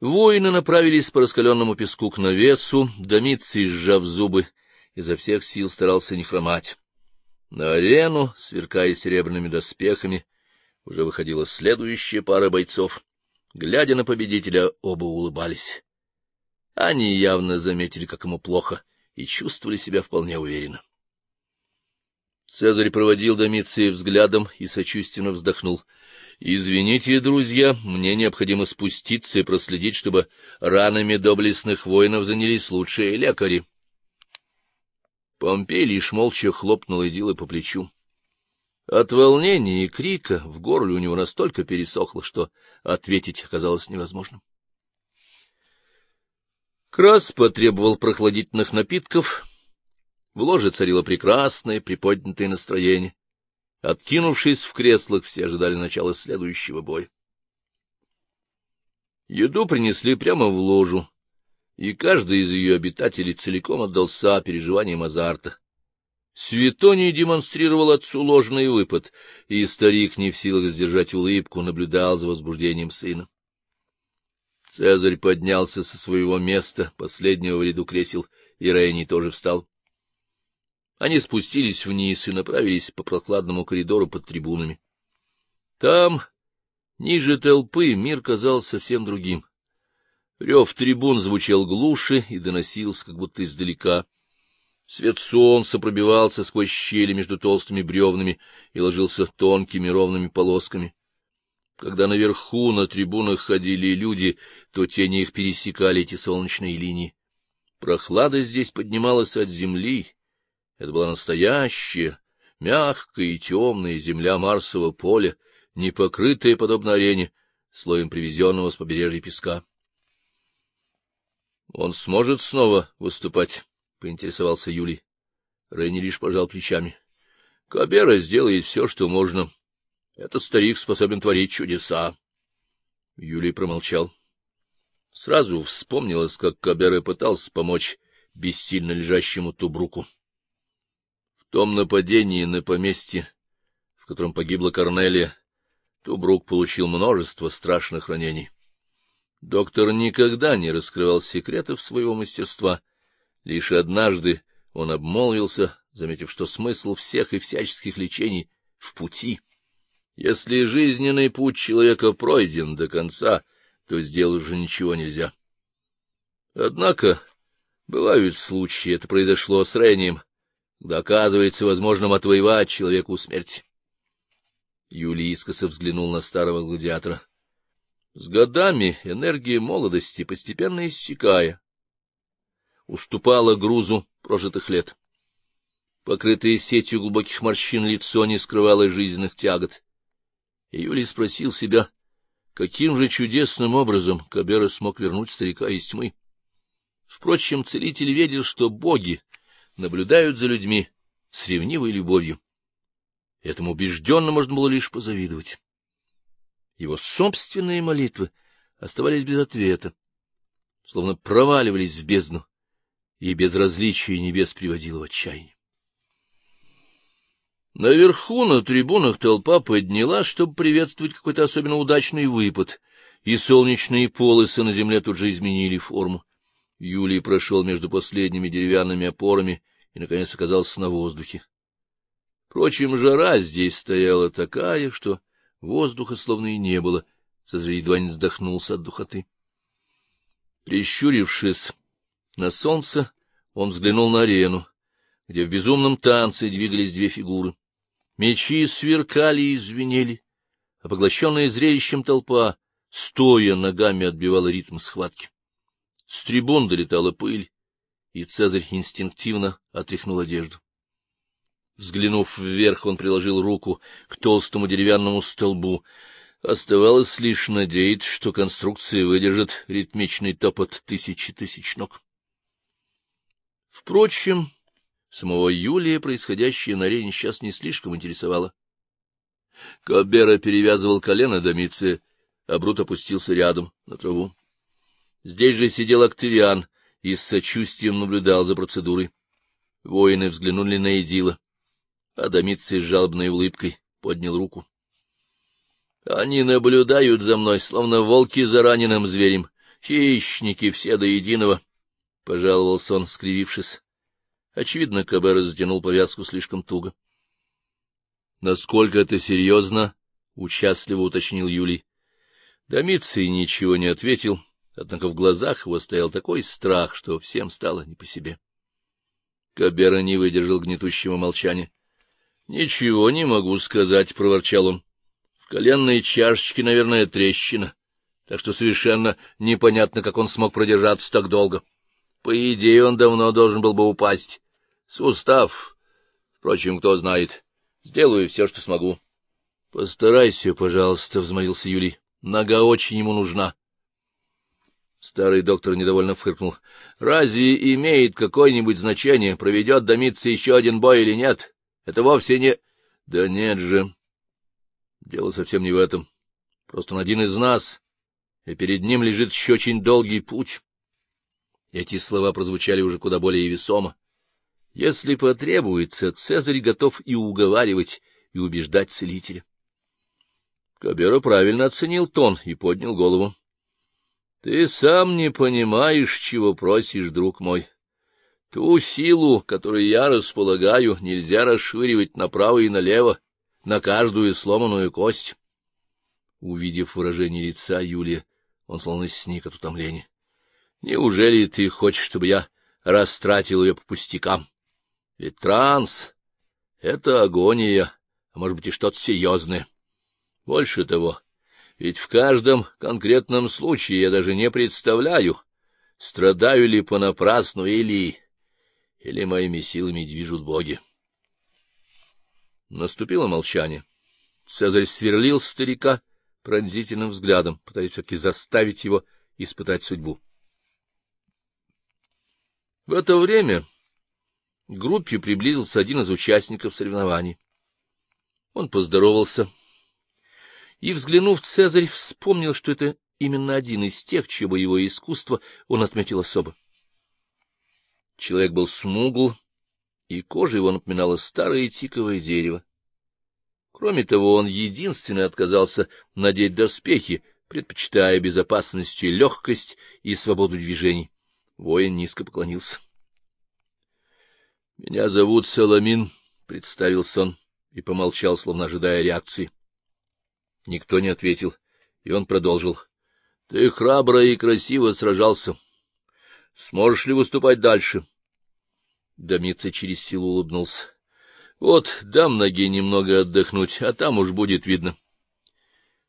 Воины направились по раскаленному песку к навесу, Домиций, сжав зубы, изо всех сил старался не хромать. На арену, сверкая серебряными доспехами, уже выходила следующая пара бойцов. Глядя на победителя, оба улыбались. Они явно заметили, как ему плохо, и чувствовали себя вполне уверенно. Цезарь проводил Домиция взглядом и сочувственно вздохнул. — Извините, друзья, мне необходимо спуститься и проследить, чтобы ранами доблестных воинов занялись лучшие лекари. Помпей лишь молча хлопнул Эдила по плечу. От волнения и крика в горле у него настолько пересохло, что ответить оказалось невозможным. Крас потребовал прохладительных напитков. В ложе царило прекрасное приподнятое настроение. Откинувшись в креслах, все ожидали начала следующего боя. Еду принесли прямо в ложу, и каждый из ее обитателей целиком отдался переживаниям азарта. Светоний демонстрировал отцу ложный выпад, и старик, не в силах сдержать улыбку, наблюдал за возбуждением сына. Цезарь поднялся со своего места, последнего в ряду кресел, и Рейни тоже встал. Они спустились вниз и направились по прохладному коридору под трибунами. Там, ниже толпы, мир казался совсем другим. Рев трибун звучал глуше и доносился, как будто издалека. Свет солнца пробивался сквозь щели между толстыми бревнами и ложился тонкими ровными полосками. Когда наверху на трибунах ходили люди, то тени их пересекали эти солнечные линии. Прохлада здесь поднималась от земли. Это была настоящая, мягкая и темная земля Марсового поля, не покрытая, подобно арене, слоем привезенного с побережья песка. — Он сможет снова выступать? — поинтересовался Юлий. Рейни лишь пожал плечами. — Кабера сделает все, что можно. Этот старик способен творить чудеса. Юлий промолчал. Сразу вспомнилось, как Кабера пытался помочь бессильно лежащему Тубруку. Том нападении на поместье, в котором погибла Корнелия, Тубрук получил множество страшных ранений. Доктор никогда не раскрывал секретов своего мастерства — Лишь однажды он обмолвился, заметив, что смысл всех и всяческих лечений в пути. Если жизненный путь человека пройден до конца, то сделать уже ничего нельзя. Однако бывают случаи, это произошло с Рением, когда оказывается возможным отвоевать человеку смерть. Юлий искоса взглянул на старого гладиатора. С годами энергия молодости, постепенно иссякая, уступала грузу прожитых лет. Покрытое сетью глубоких морщин лицо не скрывало жизненных тягот. Юлий спросил себя, каким же чудесным образом Кабера смог вернуть старика из тьмы. Впрочем, целитель верил, что боги наблюдают за людьми с ревнивой любовью. Этому убежденно можно было лишь позавидовать. Его собственные молитвы оставались без ответа, словно проваливались в бездну и безразличие небес приводило в отчаяние. Наверху на трибунах толпа подняла, чтобы приветствовать какой-то особенно удачный выпад, и солнечные полосы на земле тут же изменили форму. Юлий прошел между последними деревянными опорами и, наконец, оказался на воздухе. Впрочем, жара здесь стояла такая, что воздуха словно и не было. Цезарь едва не вздохнулся от духоты. Прищурившись, на солнце он взглянул на арену, где в безумном танце двигались две фигуры. Мечи сверкали и звенели, а поглощенная зрелищем толпа, стоя ногами, отбивала ритм схватки. С трибун долетала пыль, и Цезарь инстинктивно отряхнул одежду. Взглянув вверх, он приложил руку к толстому деревянному столбу. Оставалось лишь надеяться, что конструкция выдержит ритмичный топот тысячи тысяч ног. Впрочем, самого Юлия происходящее на арене сейчас не слишком интересовало. Кабера перевязывал колено Домиция, а Брут опустился рядом, на траву. Здесь же сидел Октавиан и с сочувствием наблюдал за процедурой. Воины взглянули на Эдила, а Домиций с жалобной улыбкой поднял руку. — Они наблюдают за мной, словно волки за раненым зверем, Хищники все до единого, — пожаловался он, скривившись. Очевидно, Кабера затянул повязку слишком туго. — Насколько это серьезно? — участливо уточнил Юлий. Домиций ничего не ответил, однако в глазах его стоял такой страх, что всем стало не по себе. Кабера не выдержал гнетущего молчания. — Ничего не могу сказать, — проворчал он. — В коленной чашечке, наверное, трещина, так что совершенно непонятно, как он смог продержаться так долго. По идее, он давно должен был бы упасть. Сустав. Впрочем, кто знает. Сделаю все, что смогу. — Постарайся, пожалуйста, — взмолился Юлий. — Нога очень ему нужна. Старый доктор недовольно фыркнул. — Разве имеет какое-нибудь значение, проведет домиться еще один бой или нет? Это вовсе не... — Да нет же. Дело совсем не в этом. Просто он один из нас, и перед ним лежит еще очень долгий путь. Эти слова прозвучали уже куда более весомо. Если потребуется, Цезарь готов и уговаривать, и убеждать целителя. Кабера правильно оценил тон и поднял голову. — Ты сам не понимаешь, чего просишь, друг мой. Ту силу, которой я располагаю, нельзя расширивать направо и налево, на каждую сломанную кость. Увидев выражение лица Юлия, он словно сник от утомления. — Неужели ты хочешь, чтобы я растратил ее по пустякам? Ведь транс — это агония, а может быть и что-то серьезное. Больше того, ведь в каждом конкретном случае я даже не представляю, страдаю ли понапрасну или... или моими силами движут боги. Наступило молчание. Цезарь сверлил старика пронзительным взглядом, пытаясь все-таки заставить его испытать судьбу. В это время к группе приблизился один из участников соревнований. Он поздоровался и, взглянув, Цезарь вспомнил, что это именно один из тех, чье боевое искусство он отметил особо. Человек был смугл, и кожа его напоминала старое тиковое дерево. Кроме того, он единственный отказался надеть доспехи, предпочитая безопасности легкость и свободу движений. Воин низко поклонился. — Меня зовут Соломин, — представился он и помолчал, словно ожидая реакции. Никто не ответил, и он продолжил. — Ты храбро и красиво сражался. Сможешь ли выступать дальше? Домица через силу улыбнулся. — Вот, дам ноге немного отдохнуть, а там уж будет видно.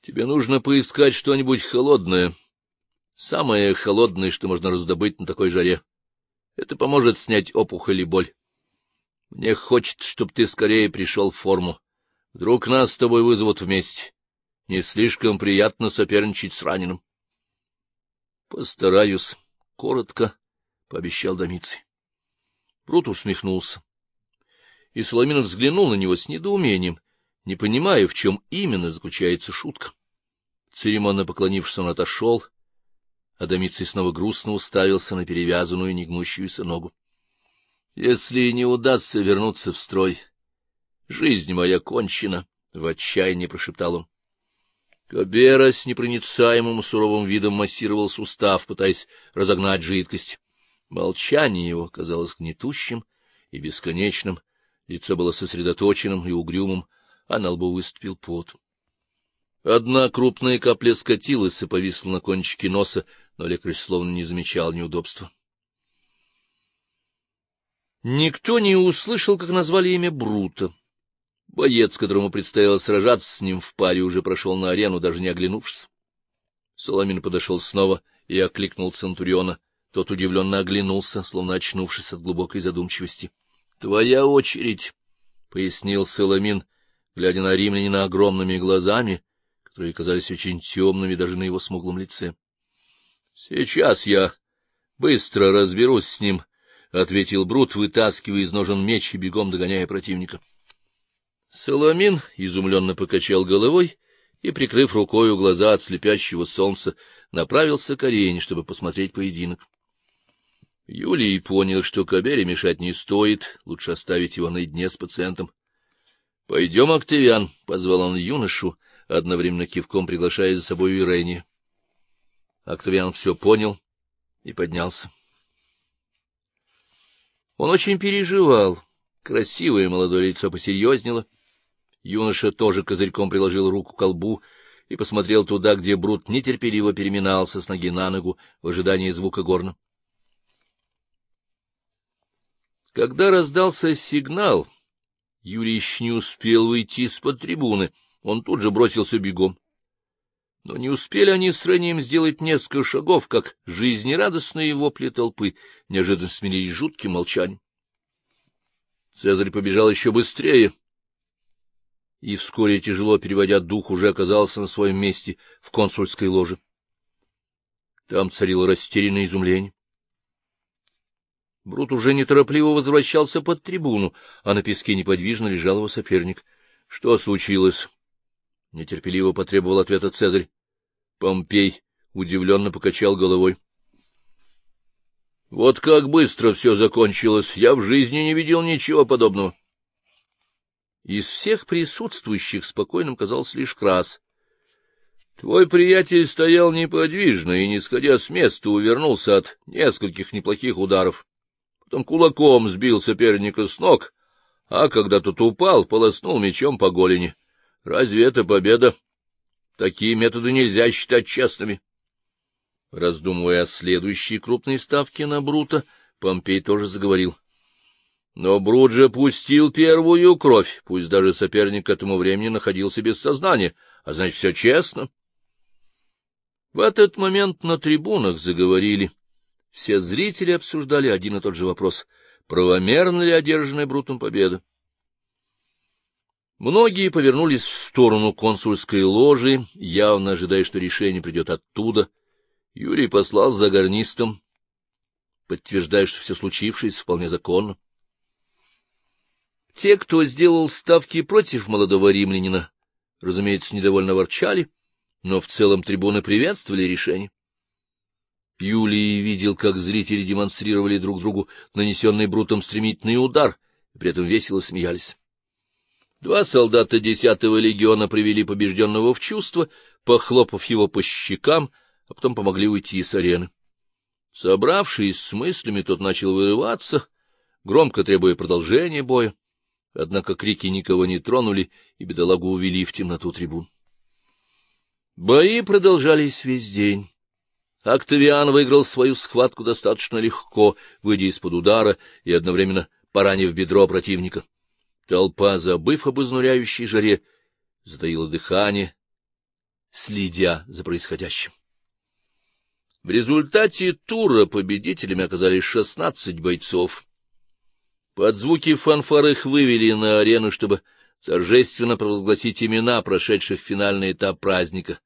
Тебе нужно поискать что-нибудь холодное. Самое холодное, что можно раздобыть на такой жаре. Это поможет снять опухоль и боль. Мне хочется, чтобы ты скорее пришел в форму. Вдруг нас с тобой вызовут вместе. Не слишком приятно соперничать с раненым. — Постараюсь, — коротко, — пообещал Домицей. Брут усмехнулся. И Соломинов взглянул на него с недоумением, не понимая, в чем именно заключается шутка. Церемонно поклонившись, он отошел, а Домицей снова грустно уставился на перевязанную негнущуюся ногу. Если не удастся вернуться в строй, жизнь моя кончена, — в отчаянии прошептал он. Кабера с непроницаемым суровым видом массировал сустав, пытаясь разогнать жидкость. Молчание его казалось гнетущим и бесконечным, лицо было сосредоточенным и угрюмым, а на лбу выступил пот. Одна крупная капля скатилась и повисла на кончике носа, но лекарь словно не замечал неудобства. Никто не услышал, как назвали имя Брута. Боец, которому предстояло сражаться с ним в паре, уже прошел на арену, даже не оглянувшись. Соломин подошел снова и окликнул Центуриона. Тот удивленно оглянулся, словно очнувшись от глубокой задумчивости. — Твоя очередь, — пояснил Соломин, глядя на римлянина огромными глазами, которые казались очень темными даже на его смуглом лице. — Сейчас я быстро разберусь с ним, — ответил Брут, вытаскивая из ножен меч и бегом догоняя противника. Соломин изумленно покачал головой и, прикрыв рукою глаза от слепящего солнца, направился к арене, чтобы посмотреть поединок. Юлий понял, что Кабере мешать не стоит, лучше оставить его наедине с пациентом. — Пойдем, Октавиан, — позвал он юношу, одновременно кивком приглашая за собой Ирене. Октавиан все понял и поднялся. Он очень переживал. Красивое молодое лицо посерьезнело. Юноша тоже козырьком приложил руку к колбу и посмотрел туда, где Брут нетерпеливо переминался с ноги на ногу в ожидании звука горна. Когда раздался сигнал, Юрий еще не успел выйти из-под трибуны, он тут же бросился бегом. Но не успели они с Рением сделать несколько шагов, как жизнерадостные вопли толпы неожиданно сменились жутким молчанием. Цезарь побежал еще быстрее, и вскоре, тяжело переводя дух, уже оказался на своем месте в консульской ложе. Там царило растерянное изумление. Брут уже неторопливо возвращался под трибуну, а на песке неподвижно лежал его соперник. — Что случилось? — нетерпеливо потребовал ответа Цезарь. Помпей удивленно покачал головой. — Вот как быстро все закончилось! Я в жизни не видел ничего подобного. Из всех присутствующих спокойным казался лишь Крас. Твой приятель стоял неподвижно и, не сходя с места, увернулся от нескольких неплохих ударов. Потом кулаком сбил соперника с ног, а когда тот упал, полоснул мечом по голени. Разве это победа? Такие методы нельзя считать честными. Раздумывая о следующей крупной ставке на Брута, Помпей тоже заговорил. Но Брут же пустил первую кровь, пусть даже соперник к этому времени находился без сознания, а значит, все честно. В этот момент на трибунах заговорили. Все зрители обсуждали один и тот же вопрос — правомерна ли одержанная Брутом победа? Многие повернулись в сторону консульской ложи, явно ожидая, что решение придет оттуда. Юрий послал за гарнистом, подтверждая, что все случившееся вполне законно. Те, кто сделал ставки против молодого римлянина, разумеется, недовольно ворчали, но в целом трибуны приветствовали решение. Юлий видел, как зрители демонстрировали друг другу нанесенный Брутом стремительный удар, и при этом весело смеялись. Два солдата десятого легиона привели побежденного в чувство, похлопав его по щекам, а потом помогли уйти с арены. Собравшись с мыслями, тот начал вырываться, громко требуя продолжения боя. Однако крики никого не тронули, и бедолагу увели в темноту трибун. Бои продолжались весь день. Октавиан выиграл свою схватку достаточно легко, выйдя из-под удара и одновременно поранив бедро противника. Толпа, забыв об изнуряющей жаре, затаила дыхание, следя за происходящим. В результате тура победителями оказались шестнадцать бойцов. Под звуки фанфар их вывели на арену, чтобы торжественно провозгласить имена прошедших финальный этап праздника.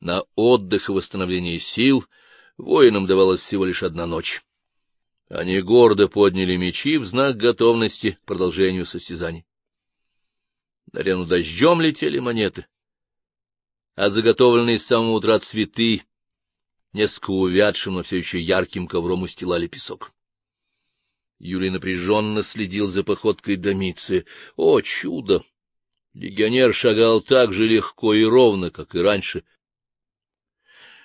На отдых и восстановление сил воинам давалась всего лишь одна ночь. Они гордо подняли мечи в знак готовности к продолжению состязаний. На арену дождем летели монеты, а заготовленные с самого утра цветы несколько увядшим, но все еще ярким ковром устилали песок. Юрий напряженно следил за походкой Домиции. О, чудо! Легионер шагал так же легко и ровно, как и раньше.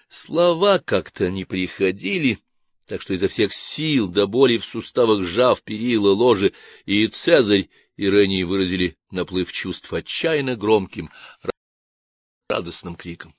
Слова как-то не приходили, — так что изо всех сил до боли в суставах сжав перила ложи, и Цезарь и Рений выразили наплыв чувств отчаянно громким, радостным криком.